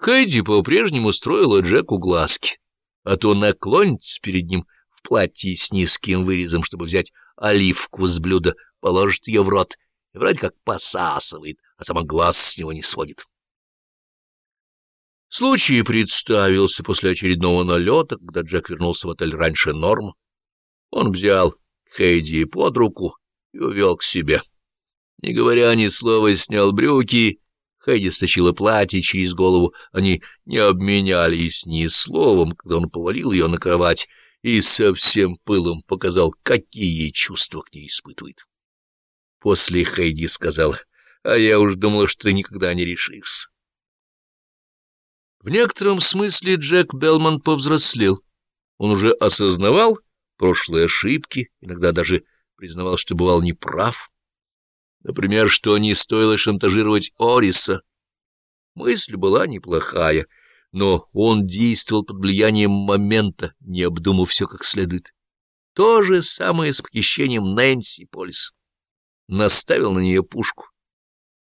Хэдди по-прежнему строила Джеку глазки, а то наклонится перед ним в платье с низким вырезом, чтобы взять оливку с блюда, положит ее в рот и вроде как посасывает, а сама глаз с него не сводит. Случай представился после очередного налета, когда Джек вернулся в отель раньше норм. Он взял Хейди под руку и увел к себе. Не говоря ни слова, снял брюки. Хейди стащила платье через голову. Они не обменялись ни словом, когда он повалил ее на кровать и со всем пылом показал, какие чувства к ней испытывает. После Хейди сказала, а я уж думала, что ты никогда не решишься. В некотором смысле Джек Белман повзрослел. Он уже осознавал прошлые ошибки, иногда даже признавал, что бывал неправ. Например, что не стоило шантажировать Ориса. Мысль была неплохая, но он действовал под влиянием момента, не обдумав все как следует. То же самое с похищением Нэнси Полис. Наставил на нее пушку,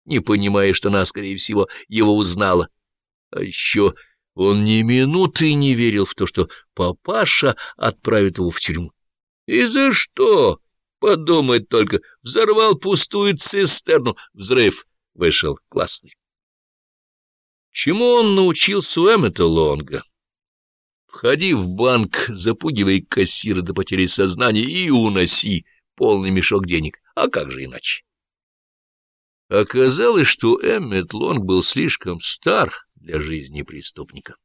не понимая, что она, скорее всего, его узнала. А еще он ни минуты не верил в то, что папаша отправит его в тюрьму. И за что? Подумать только, взорвал пустую цистерну. Взрыв вышел классный. Чему он научился у Эммета Лонга? Входи в банк, запугивай кассира до потери сознания и уноси полный мешок денег. А как же иначе? Оказалось, что Эммет Лонг был слишком стар для жизни преступника.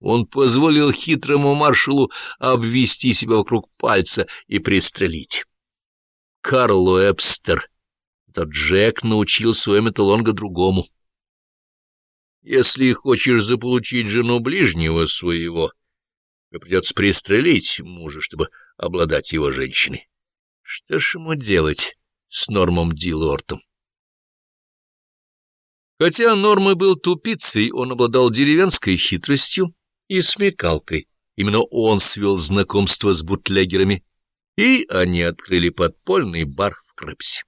Он позволил хитрому маршалу обвести себя вокруг пальца и пристрелить. Карл Эбстер, этот Джек научился у Эммета Лонга другому. Если хочешь заполучить жену ближнего своего, то придется пристрелить мужа, чтобы обладать его женщиной. Что ж ему делать с Нормом Дилортом? Хотя Норм был тупицей, он обладал деревенской хитростью и смекалкой. Именно он свел знакомство с бутлегерами, и они открыли подпольный бар в Крепсе.